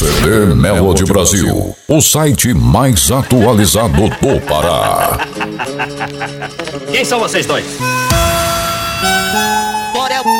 CD Melody Brasil, o site mais atualizado do Pará. Quem são vocês dois? Bora!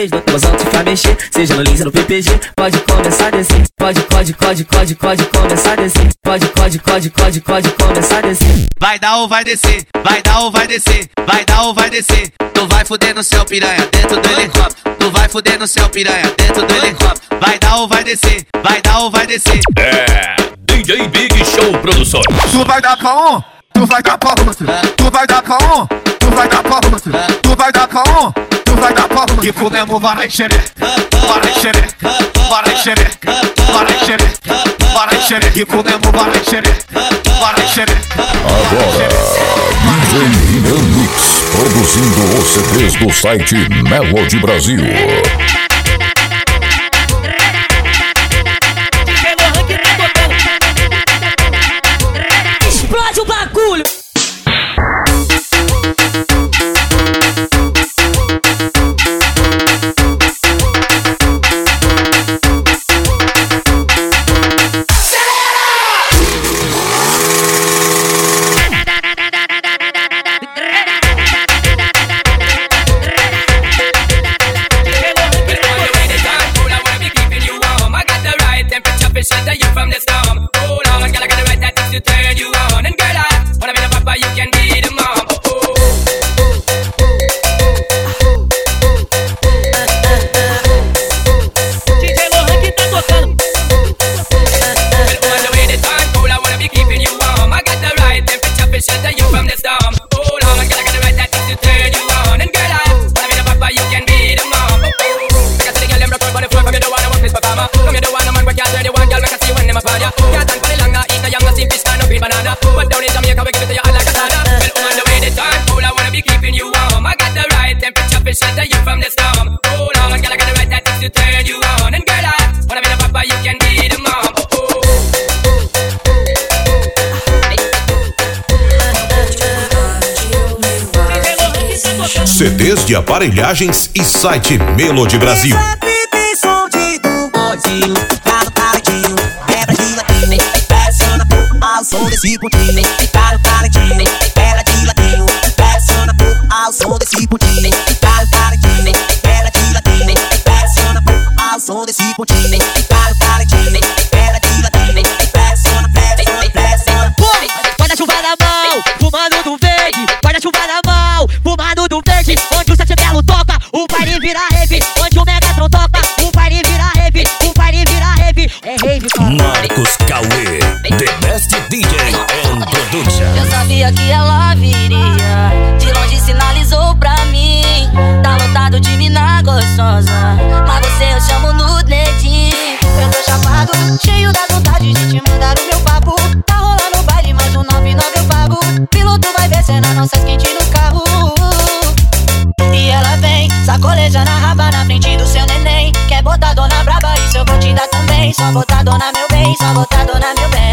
três, no cozão te faz mexer. Seja no lins no PPG, pode começar a descer. Pode, pode, pode, pode, pode começar a descer. Pode, pode, pode, pode, pode começar a descer. Vai dar ou vai descer, vai dar ou vai descer, vai dar ou vai descer. Tu vai fuder no céu piranha dentro do helicóptero. Tu vai fuder no céu piranha dentro do helicóptero. Vai dar ou vai descer, vai dar ou vai descer. É, DJ Big Show Produções. Tu vai dar pra um, tu vai dar pra um? Tu vai dar pra um, tu vai dar pra um? Tu vai dar pra um vai dar pau E comemos varenxerê, varenxerê, varenxerê, varenxerê, varenxerê E comemos varenxerê, varenxerê Agora, DJ Rinan Mix, produzindo os CDs do site Melody Brasil. desde aparelhagens e site Melody Brasil. bem, só botadona, meu bem, só botadona, meu bem.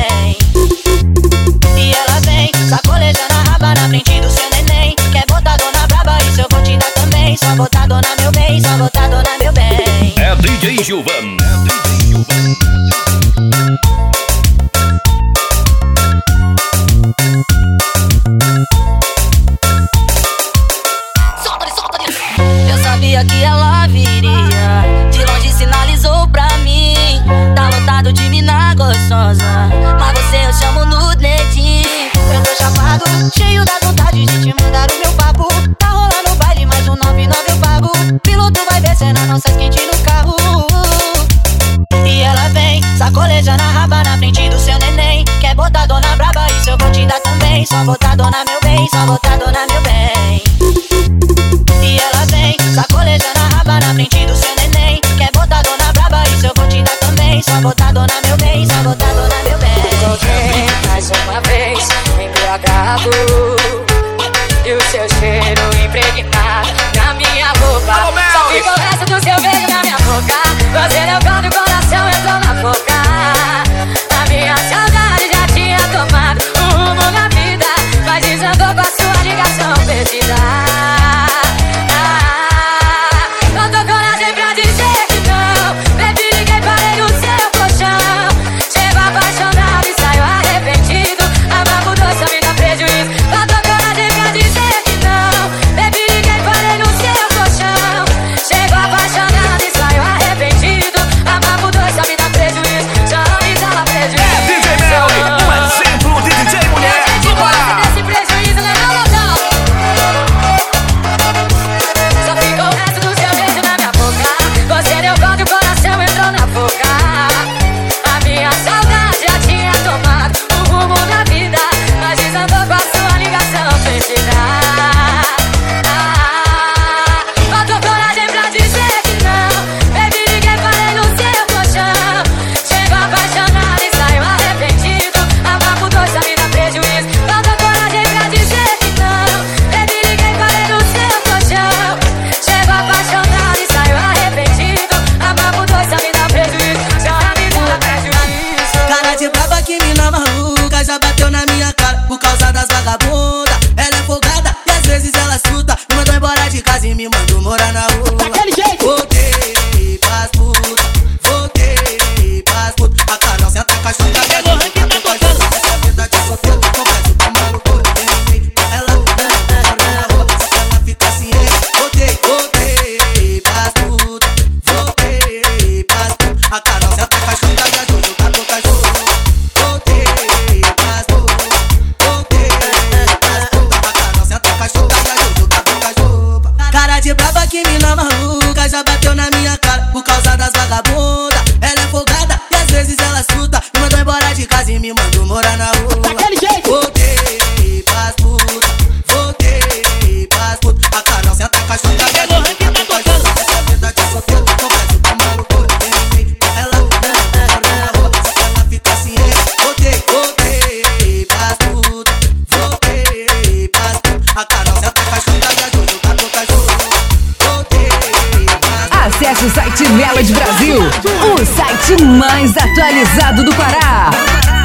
Acesse o site Melody Brasil, o site mais atualizado do Pará.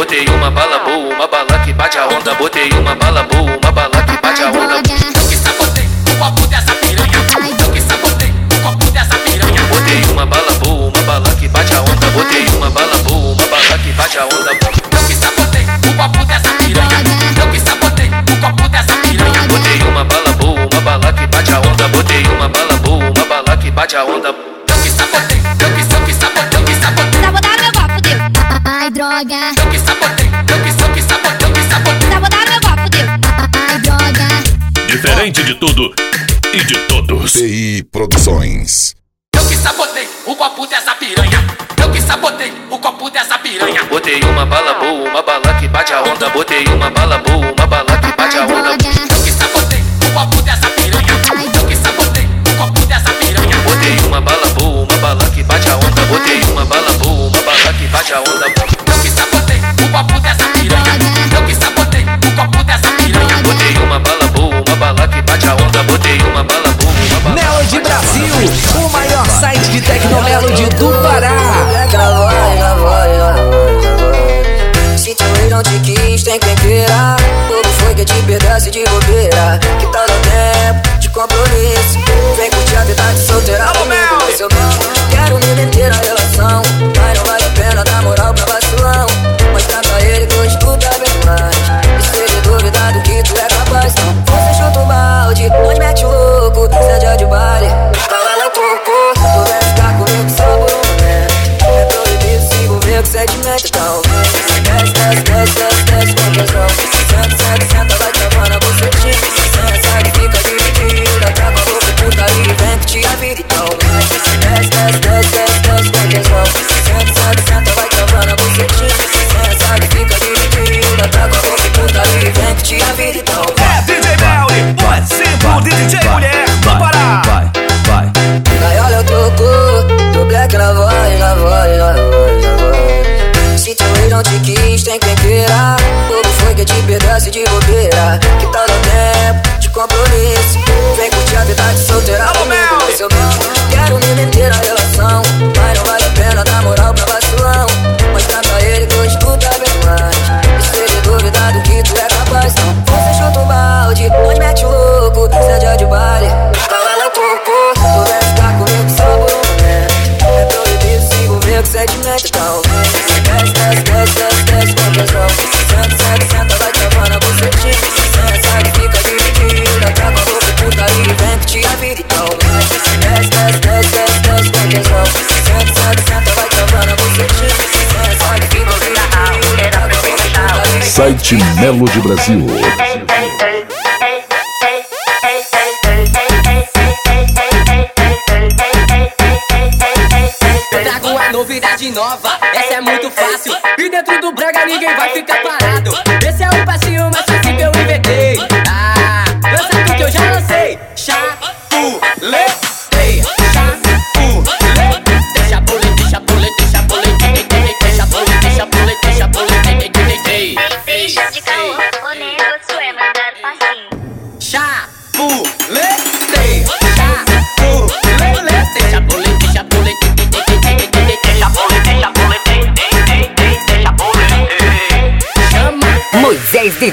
Botei uma bala boa, uma bala que bate a onda. Botei uma bala boa, uma bala que bate a onda. Eu que sabotei o copo dessa piranha. Eu que sabotei o copo dessa piranha. Botei uma bala boa, uma bala que bate a onda. Botei uma bala boa, uma bala que bate a onda. Eu que sabotei o copo dessa piranha. Eu que sabotei o copo dessa piranha. Botei uma bala boa, uma bala que bate a onda. Botei uma bala boa, uma bala que bate a onda. Eu que sabotei, eu que sabotei, eu que sabotei. Sabotaram meu copo, fudeu. Ai, droga. Diferente de tudo e de todos. TI Produções. Eu que sabotei o copo dessa piranha. Eu que sabotei o copo dessa piranha. Botei uma bala boa, uma bala que bate a onda. Botei uma bala boa, uma bala que bate a onda. Eu que sabotei o copo dessa piranha. Eu que sabotei o copo dessa piranha. Botei uma bala boa, uma bala que bate a onda. Botei uma bala boa, uma bala que bate a onda copo dessa piranha. Eu que sabotei o copo dessa piranha. Botei uma bala boa, uma bala que bate a onda. Botei uma bala boa, uma bala. Nelo de Brasil, o maior site de tecnolelode do Pará. Sentiu o não de quis, tem quem queira. Como foi que é te pedaço de bobeira? Que tá no tempo de compromisso. compromisso. Vem curtir a vida de solteira Alô, seu nome Site Melody Brasil. Eu trago a novidade nova, essa é muito fácil. E dentro do brega ninguém vai ficar parado.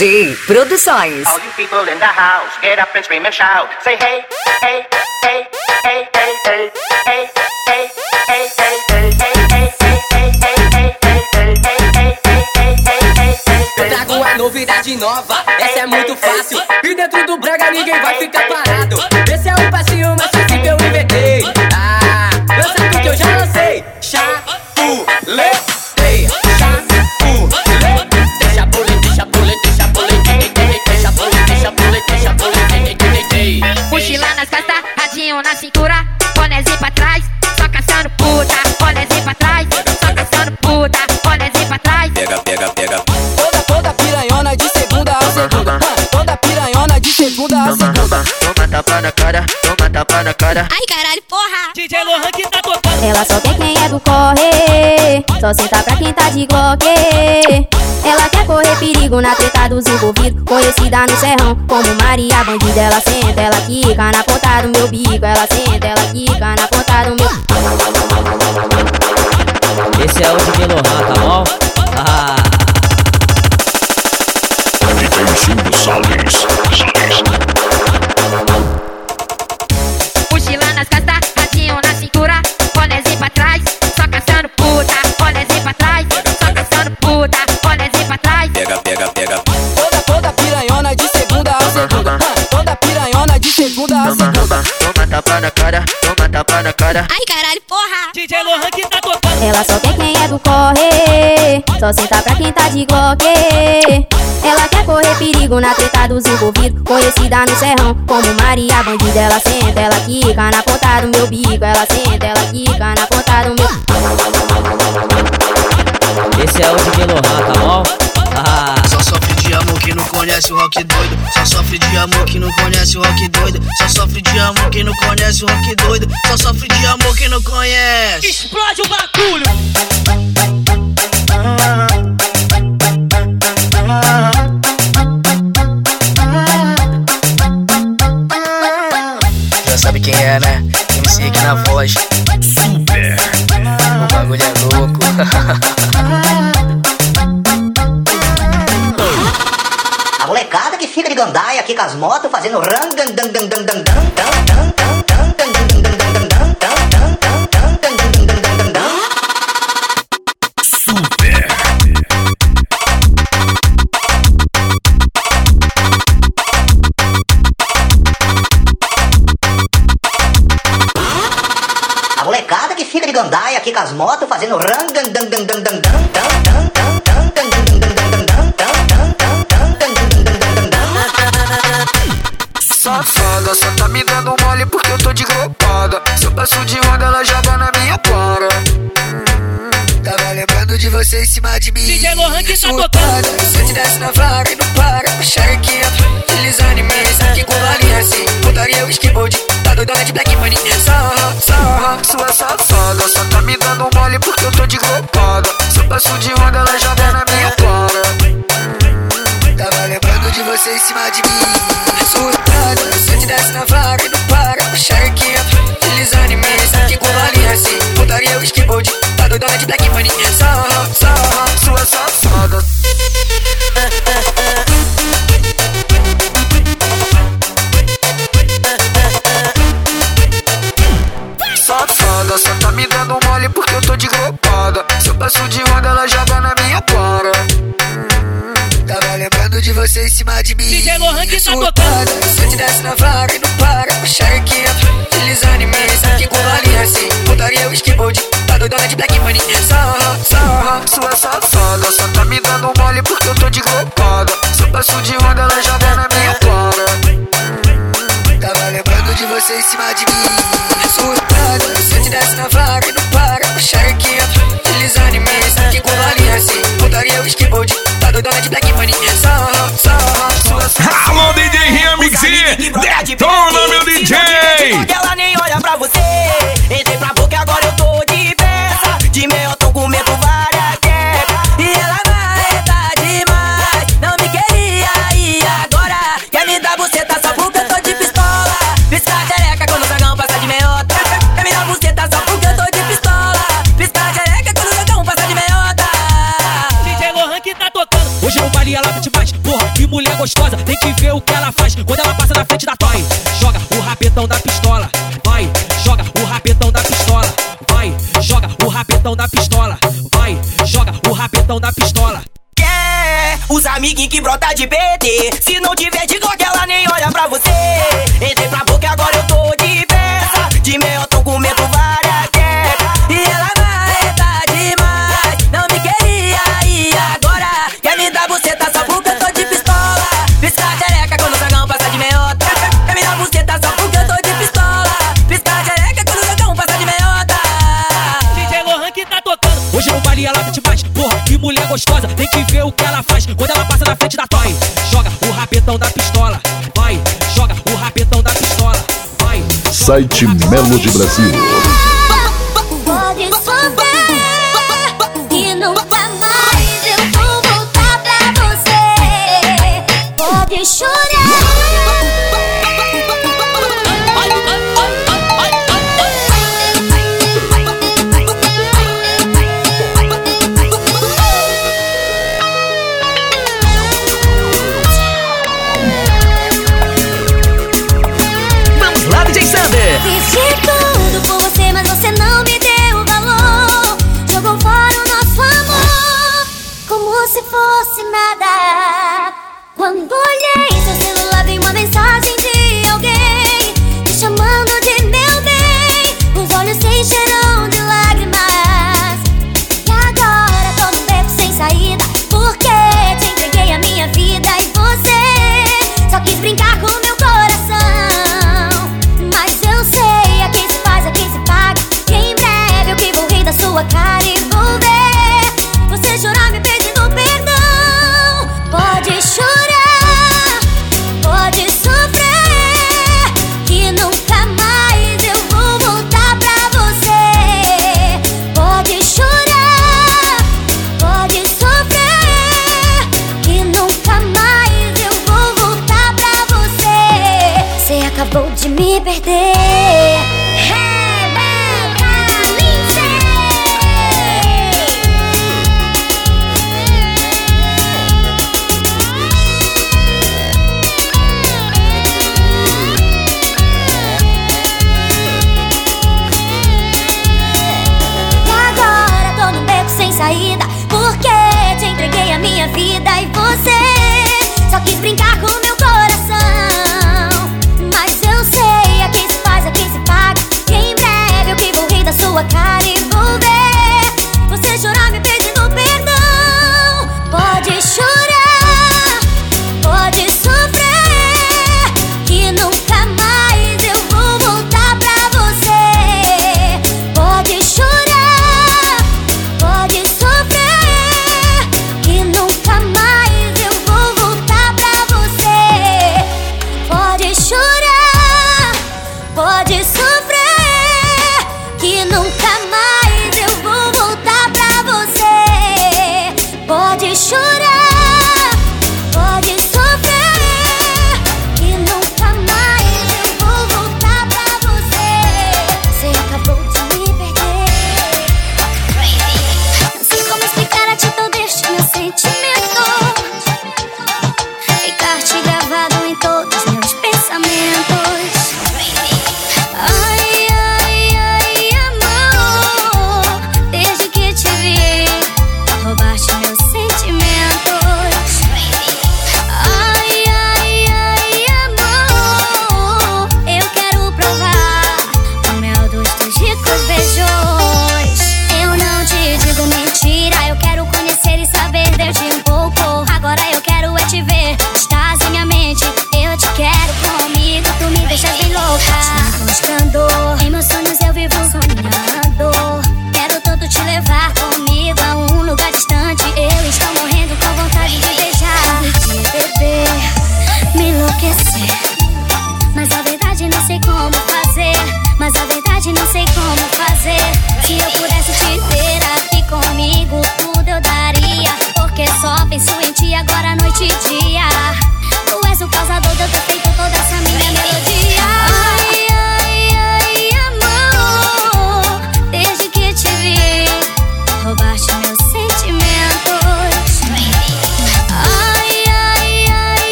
DJ Produções. All you people in the house, get up and scream and shout. Say hey, hey, hey, hey, hey, hey, hey, hey, hey, hey, hey, hey, trago novidade nova, essa é muito fácil. E dentro do brega ninguém vai ficar parado. Tapa na cara, toma tapa na cara Ai caralho, porra! DJ Lohan que tá tocando. Ela só quer quem é do corre, só senta pra quem tá de glock. Ela quer correr perigo na treta dos envolvidos, conhecida no serrão como Maria Bandida. Ela senta, ela quica na ponta do meu bico, ela senta, ela quica na ponta do meu. Esse é o DJ Lohan, tá Ai caralho, porra! DJ Lohan que tá tocando. Ela só quer quem é do corre, só senta pra quem tá de glock. Ela quer correr perigo na treta dos envolvidos, conhecida no serrão como Maria Bandida. Ela senta, ela quica na ponta do meu bico, ela senta, ela quica na ponta do meu. Esse é o DJ Lohan, tá bom? Ah. Que não conhece o rock doido. Só sofre de amor que não conhece o rock doido. Só sofre de amor que não conhece o rock doido. Só sofre de amor que não conhece. Explode o bagulho. Já sabe quem é, né? MC aqui na voz. Super. O bagulho é louco. fica de gandaia aqui com as motos fazendo rangandandandandandan. A molecada que fica de gandaia aqui com as motos fazendo rangandandandandan. Safada, só tá me dando mole porque eu tô de gropada. Se eu passo de onda, ela já vai na minha cara. Hum, Tava lembrando de você em cima de mim. DJ Lohan que tá Surtada, Se eu te desse na vaga e não para, xerequinha, deslizando em mim. Aqui com valinha assim, putaria o skateboard. Tá doidona de black money. Sarra, sarra, sua safada. Só tá me dando mole porque eu tô de gropada. Se eu passo de onda, ela já vai na minha cara. Hum, Tava lembrando de você em cima de mim. Surtada, se eu te desse na vaga e não para, xerequinha, deslizando em mim. Aqui com valinha assim, putaria o skateboard. Tá doidona de black money. Sarra, sarra, sua safada. Safada, só tá me dando mole porque eu tô de gropada. Se eu passo de você em cima de mim. DJ Lohan que tá eu te desse na vaga e não para, puxar aqui, deslizando em mim. Aqui com valinha assim, putaria o skateboard, tá doidona de black money. Sarra, sarra, sua safada, só tá me dando mole porque eu tô de glopada. Se eu passo de onda, ela já dá na minha cara. Tava lembrando de você em cima de mim. Surtada, se te desse na vaga e não para, puxar aqui, deslizando em mim. Aqui com valinha assim, putaria o skateboard, tá doidona de black money. Sarra, sua safada. Alô, DJ Remix! Detona, meu DJ! Ela nem olha pra você. Entrei pra boca Hoje no baile ela mete mais. Porra, que mulher gostosa. Tem que ver o que ela faz quando ela passa na frente da toy. Joga o rabetão da pistola. Vai, joga o rabetão da pistola. Vai, joga o rabetão da pistola. Vai, joga o rabetão da pistola. Quer os amiguinhos que brota de PT. Se não tiver de Glock, ela nem olha pra gostosa. Tem que ver o que ela faz quando ela passa na frente da toy. Joga o rabetão da pistola. Vai, joga o rabetão da pistola. Vai. Site Melody Brasil.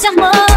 Se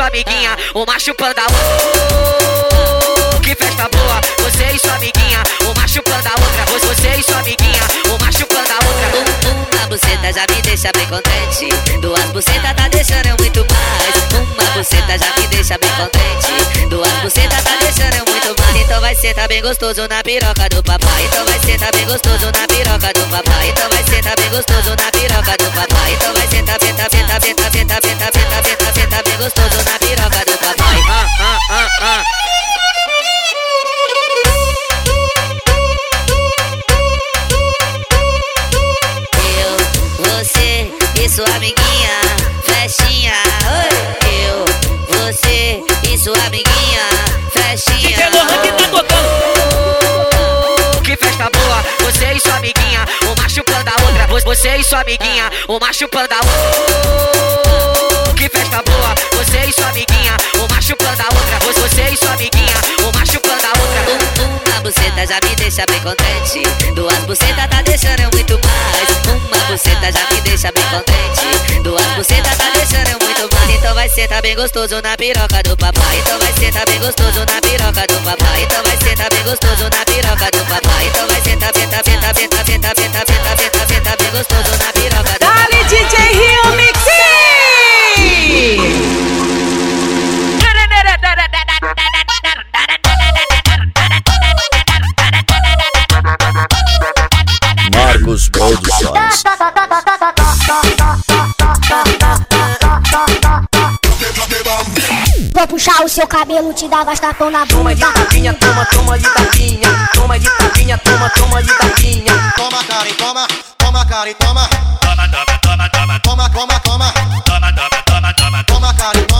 sua amiguinha, o chupando panda. outra. Que festa boa, você e sua amiguinha, o macho a outra. Você e sua amiguinha, o macho panda outra. Uma buceta já me deixa bem contente. Duas bucetas tá deixando eu muito mais. Uma buceta já me deixa bem contente. Duas bucetas tá deixando eu muito mais. Então vai sentar tá bem gostoso na piroca do papai. Então vai sentar tá bem gostoso na piroca do papai. Então vai sentar tá bem gostoso na piroca do papai. Então vai sentar, sentar, tá, sentar, tá, sentar, tá, sentar gostoso na piroca do papai. Ah, ah, ah, ah. Eu, você e sua amiguinha, festinha. Oi, eu, você e sua amiguinha, festinha. DJ Lohan que tá tocando. Que festa boa, você e sua amiguinha, uma chupando a outra. Vo- Você e sua amiguinha, uma chupando a outra que festa boa, você e sua amiguinha, o macho planta outra, você e sua amiguinha, o macho planta outra. Uma buceta já me deixa bem contente, duas bucetas tá deixando eu muito mais. Uma buceta já me deixa bem contente, duas bucetas tá deixando eu muito mais. Então vai ser tá bem gostoso na piroca do papai, então vai ser tá bem gostoso na piroca do papai, então vai ser tá bem gostoso na piroca do papai, então vai ser tá bem, tá bem, tá bem, tá bem, tá bem, tá bem, tá bem, tá bem tá tá gostoso na piroca do papai. Dali DJ Rio Mixi Marcos Produções. Vou puxar o seu cabelo, te dar tapão na Toma de bunda. tapinha, toma, toma de tapinha. Toma de tapinha, toma, toma de tapinha. Toma, cara, e toma, toma, cara, e toma. Toma, toma, toma, toma. Toma, toma, toma. Toma, toma, toma, everybody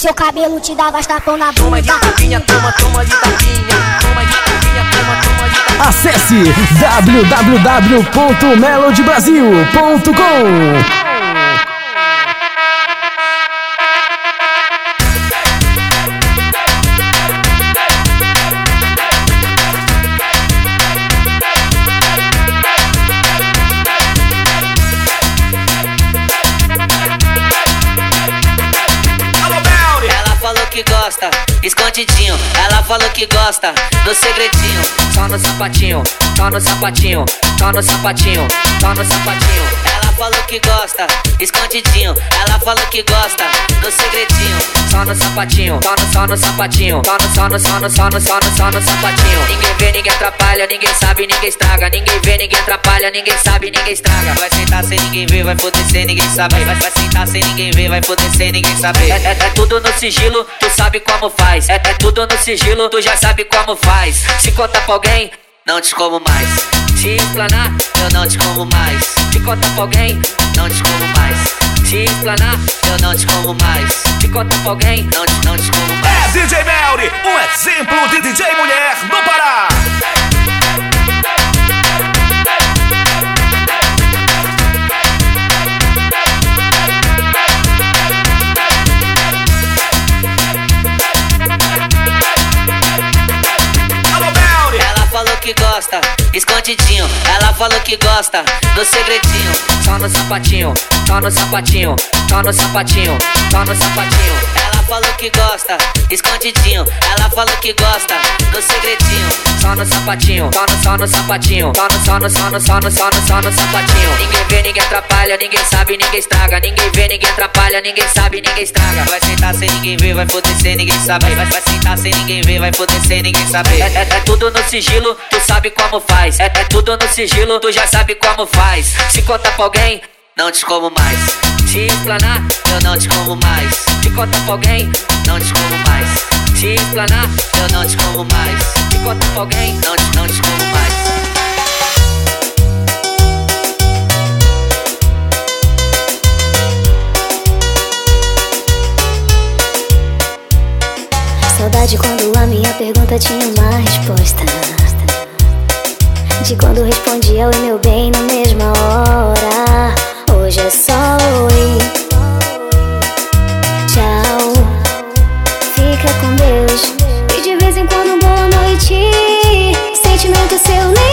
seu cabelo, te dar tapão na Toma de bunda. tapinha, toma, toma de tapinha. Toma de tapinha, toma, toma de tapinha. Acesse www.melodybrasil.com escondidinho. Ela falou que gosta do segredinho. Só no sapatinho, só no sapatinho, só no sapatinho, só no sapatinho. Ela falou que gosta, escondidinho. Ela falou que gosta do segredinho. Só no sapatinho, só no, só no sapatinho, só no, só no, só no, só no, só no, só no sapatinho. Ninguém vê, ninguém atrapalha, ninguém sabe, ninguém estraga. Ninguém vê, ninguém atrapalha, ninguém sabe, ninguém estraga. Vai sentar sem ninguém ver, vai foder sem ninguém saber. Vai, vai sentar sem ninguém ver, vai foder sem ninguém saber. É, é, é tudo no sigilo, tu sabe como faz. É, é tudo no sigilo, tu já sabe como faz. Se contar pra alguém, não te como mais. Se explanar, eu não te como mais. Se contar pra alguém, não te como mais. Se explanar, eu não te como mais. Se contar pra alguém, não te, não te como mais. É DJ Melry, um exemplo de DJ mulher no Pará. Que gosta, escondidinho. Ela falou que gosta do segredinho. Só no sapatinho, só no sapatinho, só no sapatinho, só no sapatinho. Ela falou que gosta, escondidinho. Ela falou que gosta do segredinho. Só no sapatinho, só no, só no sapatinho, só no, só no, só no, só no, só no, só no sapatinho. Ninguém vê, ninguém atrapalha, ninguém sabe, ninguém estraga. Ninguém vê, ninguém atrapalha, ninguém sabe, ninguém estraga. Vai sentar sem ninguém ver, vai foder sem ninguém saber. Vai, vai sentar sem ninguém ver, vai foder sem ninguém saber. É, é, é tudo no sigilo, tu sabe como faz. É, é tudo no sigilo, tu já sabe como faz. Se contar pra alguém, não te como mais. Se explanar, eu não te como mais. Se contar pra alguém, não te como mais. Se explanar, eu não te como mais. Se contar pra alguém, não te, não te como mais. Saudade quando a minha pergunta tinha uma resposta. De quando respondia oi meu bem na mesma hora. Hoje é só oi. Tchau. Fica com Deus. E de vez em quando boa noite. Sentimento seu nenhum.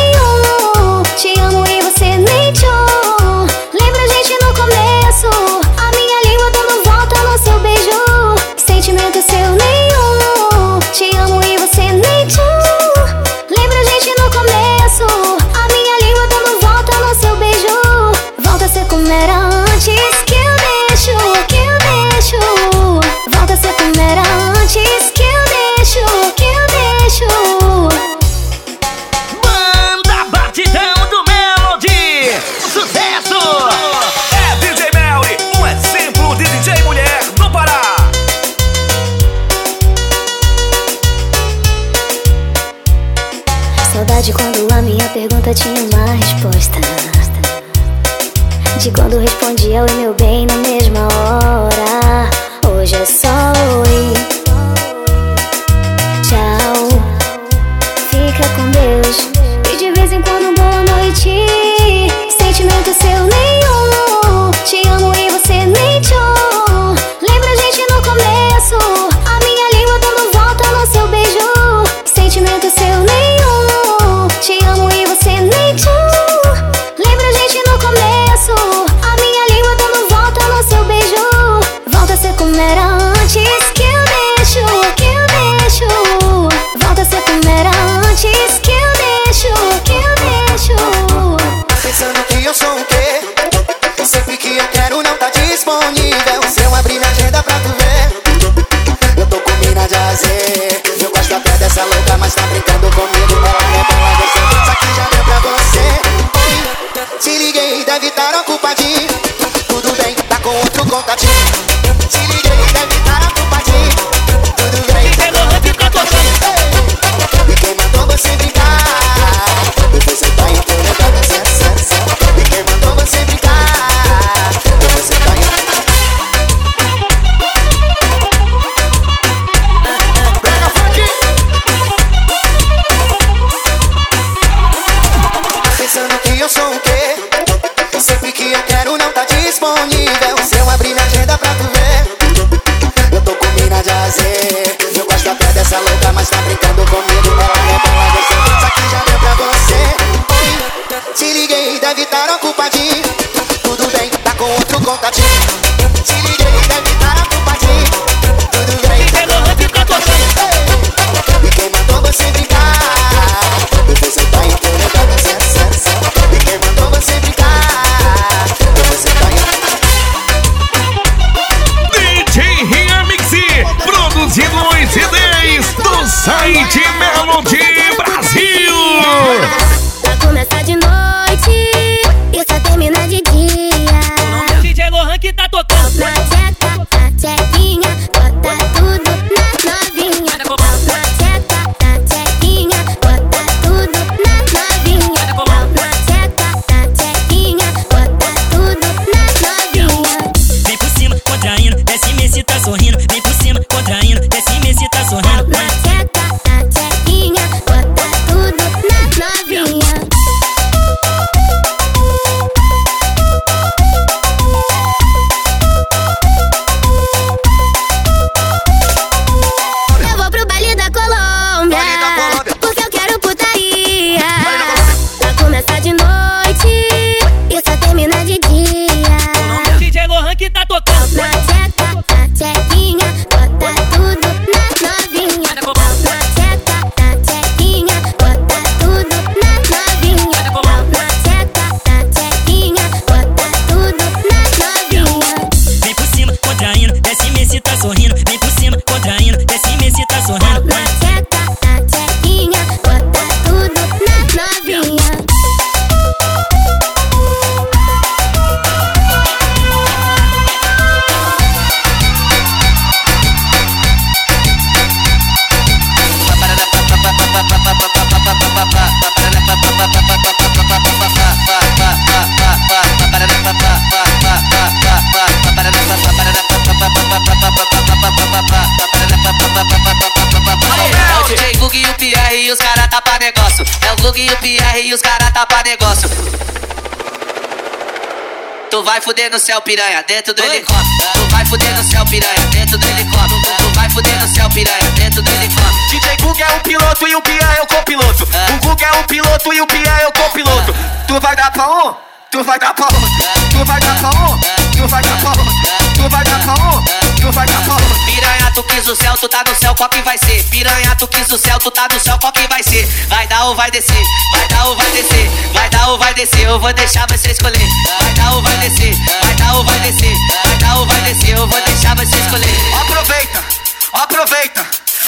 Se liguei, deve estar ocupadinho. Tudo bem, tá com outro contatinho fuder no céu, piranha, dentro do helicóptero. Tu vai fuder no céu, piranha, dentro do helicóptero. Tu vai fuder no céu, piranha, dentro do helicóptero. DJ Gug é o piloto e o Pia é o copiloto. O Gug é o piloto e o Pia é o copiloto. Tu vai dar pra um, tu vai dar pra outro. Tu vai dar pra um, tu vai dar pra outro. Tu vai dar pra um, tu vai dar pra. Piranha, tu quis o céu, tu tá no céu, qual que vai ser? Piranha, tu quis o céu, tu tá no céu, qual que vai ser? Vai dar ou vai descer? Vai dar ou vai descer? Vai dar ou vai descer? Eu vou deixar você escolher. Vai dar ou vai descer? Vai dar ou vai descer? Vai dar ou vai descer? Eu vou deixar você escolher. Aproveita, aproveita,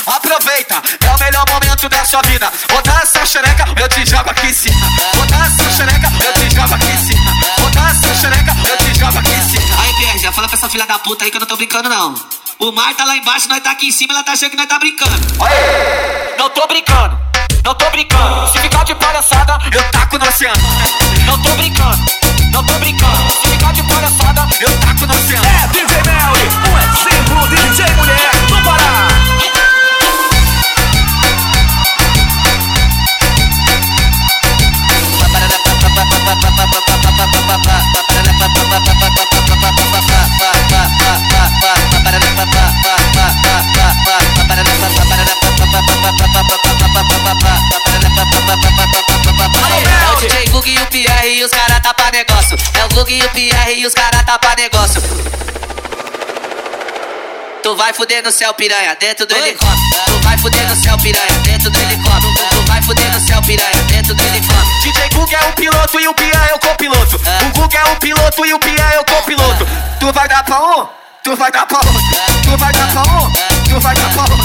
aproveita. É o melhor momento da sua vida. Botar essa xereca, eu te jogo aqui em cima. Botar essa xereca, eu te jogo aqui em cima. Botar essa xereca, eu te jogo aqui em cima. Aí, PR, já fala pra essa filha da puta aí que eu não tô brincando, não. O mar tá lá embaixo, nós tá aqui em cima, ela tá achando que nós tá brincando. Não tô brincando, não tô brincando. Se ficar de palhaçada, eu taco no oceano. Não tô brincando, não tô brincando. Se ficar de palhaçada, eu taco no oceano. É DJ Melly, um exemplo de DJ mulher do Pará. É e PR e os cara tá pra negócio. É o Gug e o PR e os cara tá pra negócio. Tu vai fuder no céu, piranha, dentro do helicóptero. Tu vai fuder no céu, piranha, dentro do helicóptero. Vai fuder no céu, piranha, dentro do helicóptero. DJ Gug é o piloto e o Pia é o copiloto. O Gug é o piloto e o Pia é o copiloto. Tu vai dar pra um, tu vai dar pra outro. Tu vai dar pra um, tu vai dar pra outro.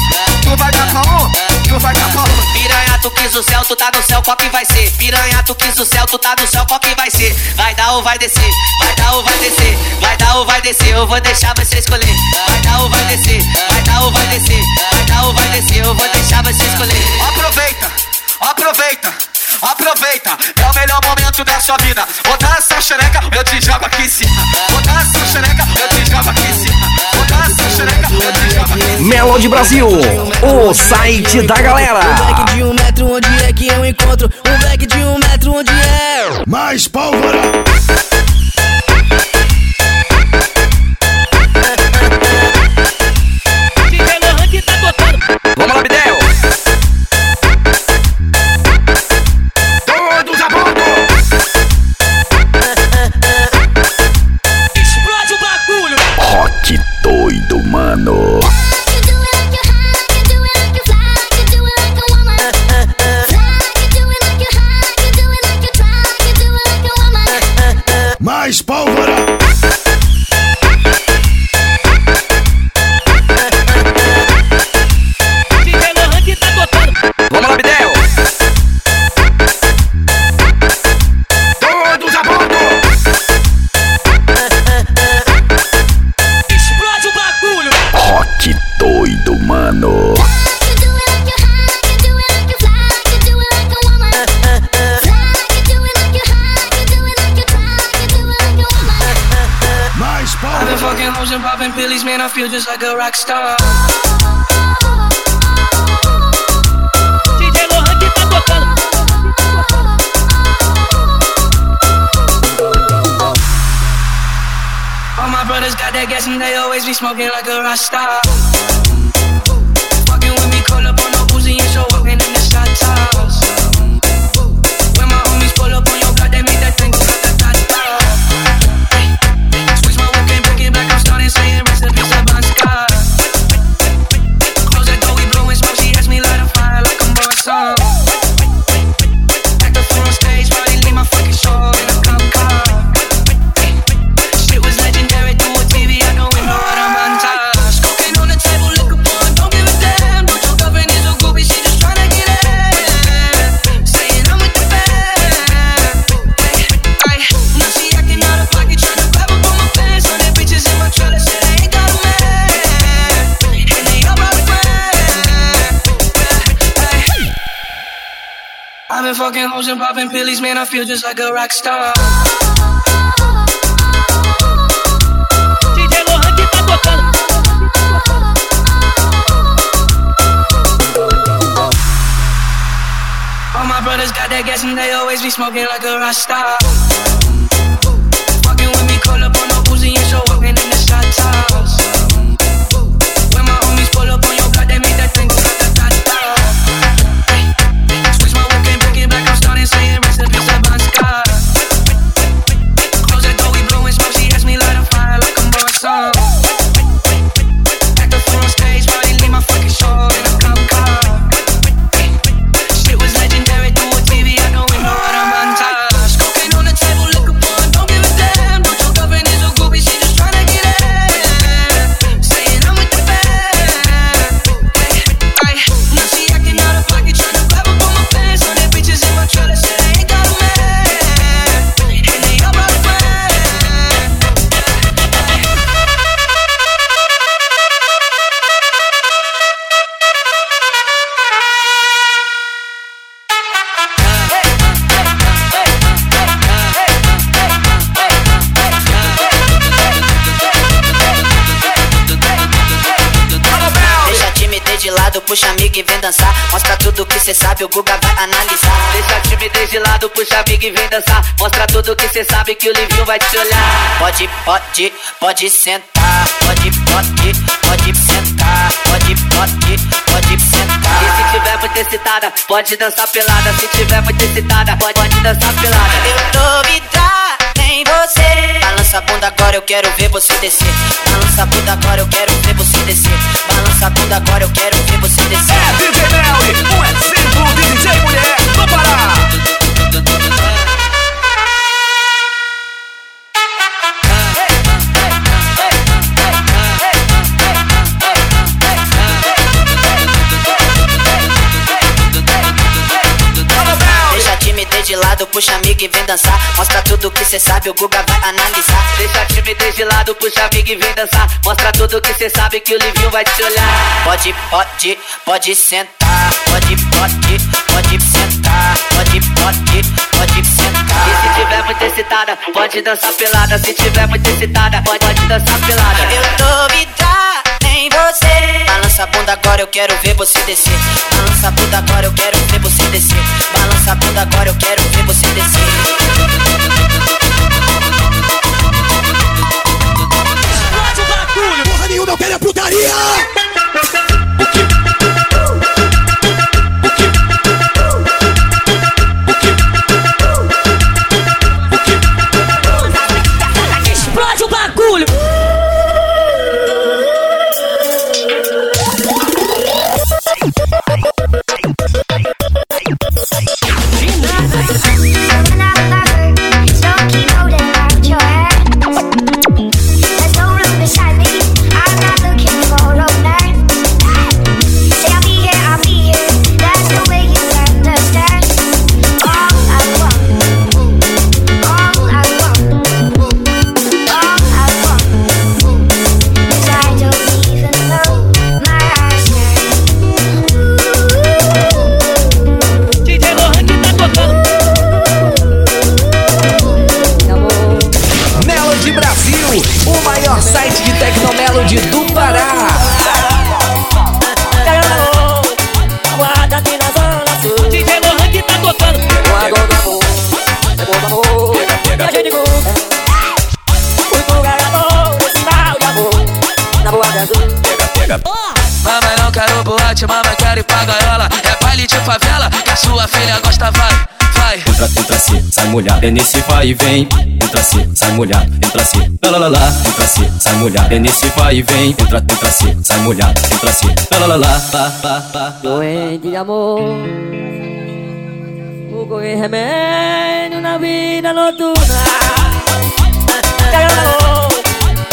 Tu vai dar pra um, tu vai dar pra outro. Piranha, tu quis o céu, tu tá no céu, qual que vai ser? Piranha, tu quis o céu, tu tá no céu, qual que vai ser? Vai dar ou vai descer? Vai dar ou vai descer? Vai dar ou vai descer? Eu vou deixar você escolher. Vai dar ou vai descer? Vai dar ou vai descer? Vai dar ou vai descer? Eu vou deixar você escolher. Aproveita, aproveita, aproveita. É o melhor momento da sua vida. Botar essa xereca, eu te jogo aqui em cima. Botar essa xereca, eu te jogo aqui em cima. Botar essa xereca, eu te jogo aqui em cima. Melody Brasil, o site da galera. Um back de um metro, onde é que eu encontro? Um back de um metro, onde é? Mais pólvora. Vamos lá, Bidel. Been fucking hoes and popping pills, man. I feel just like a rock star. All my brothers got that gas and they always be smoking like a rock star. Dançar. Mostra tudo que cê sabe, o Guga vai analisar. Deixa a timidez de lado, puxa amigo e vem dançar. Mostra tudo que cê sabe que o Livinho vai te olhar. Pode, pode, pode sentar. Pode, pode, pode sentar. Pode, pode, pode sentar. E se tiver muito excitada, pode dançar pelada. Se tiver muito excitada, pode, pode dançar pelada. Eu tô vidrada em você. Balança a bunda agora, eu quero ver você descer. Balança a bunda agora, eu quero ver você descer. Balança a bunda agora, eu quero ver você descer. É DJ Melly, um exemplo de DJ mulher do Pará. Lado, puxa amigo e vem dançar. Mostra tudo que cê sabe, o Guga vai analisar. Deixa a timidez de lado, puxa amigo e vem dançar. Mostra tudo que cê sabe que o Livinho vai te olhar. Pode, pode, pode sentar. Pode, pode, pode sentar. Pode, pode, pode sentar. E se tiver muito excitada, pode dançar pelada. Se tiver muito excitada, pode, pode dançar pelada. Eu tô vidrada em você. Balança a bunda agora, eu quero ver você descer. Balança a bunda agora, eu quero ver você descer. Balança a bunda agora, eu quero ver você descer. Porra nenhuma, eu quero é putaria! Molhado. É nesse vai e vem. Entra se, sai molhado. Entra se, lá lá lá lá. Entra se, sai molhado. É nesse vai e vem. Entra, entra se, sai molhado. Entra se, lá lá lá. Pá, pá, pá. Doente de amor Procurei remédio na vida noturna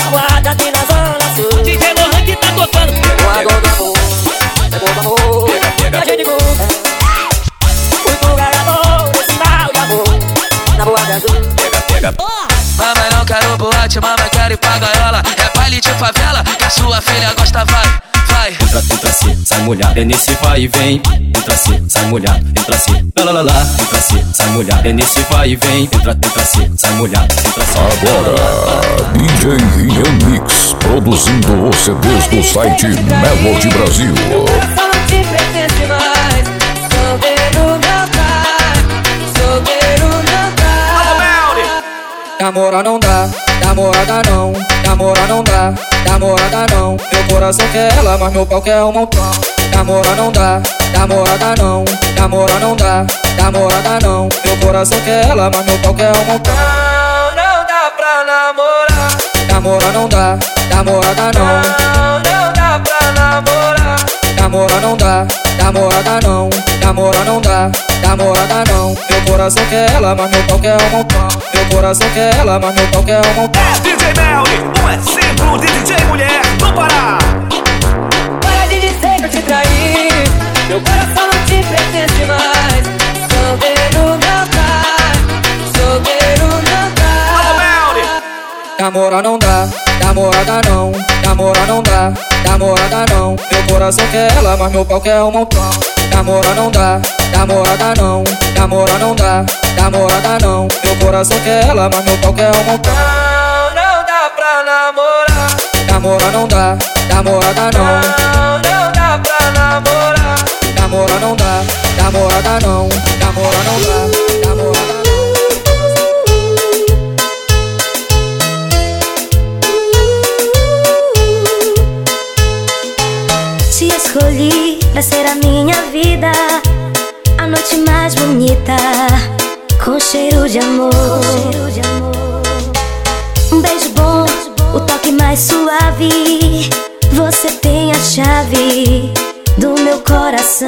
Guarda aqui na zona sul DJ Lohan que tá tocando. Guarda do amor Pegou do amor A gente Na boa azul Mamãe não quero boate, mamãe quero ir pra gaiola. É baile de favela que a sua filha gosta, vai, vai. Entra, entra se, sai molhado. É nesse vai e vem. Entra se, sai molhado. Entra se, lá lá lá lá. Entra se, sai molhado. É nesse vai e vem. Entra, entra se, sai molhado. Entra se. Agora, DJ Rian Mix, produzindo os CDs do site Melody Brasil. Só não te pertence mais. Namorar não dá, namorada não, namorar não dá, namorada não. Meu coração quer ela, mas meu pau quer um montão. Namorar não dá, namorada não, namorar não dá, namorada não. Meu coração quer ela, mas meu pau quer um montão. Não, não dá pra namorar. Namorar não dá, namorada não. Não, não dá pra namorar. Namorar não dá, namorada não, namorar não dá, namorada não. Meu coração quer ela, mas meu pau quer um montão. Meu coração quer ela, mas meu pau quer um montão. É DJ Melly, um exemplo de DJ mulher do Pará. Para de dizer que eu te traí Meu coração não te pertence mais Solteiro não dá Solteiro não dá Namorar não dá, namorada não, namorar não dá, namorada não. Meu coração quer ela, mas meu pau quer um montão. Namorar não dá, namorada não, namorar não dá, namorada não. Meu coração quer ela, mas meu pau quer um montão. Não dá pra namorar. Namorar não dá, namorada não. Não dá pra namorar. Namorar não dá, namorada não, namorar não dá, namorada não. Escolhi pra ser a minha vida, a noite mais bonita, com cheiro de amor. Um beijo bom, o toque mais suave. Você tem a chave do meu coração.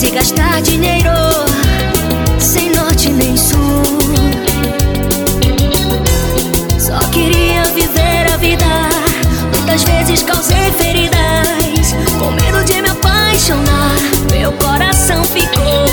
e gastar dinheiro sem norte nem sul. Só queria viver a vida. Muitas vezes causei feridas, com medo de me apaixonar. Meu coração ficou.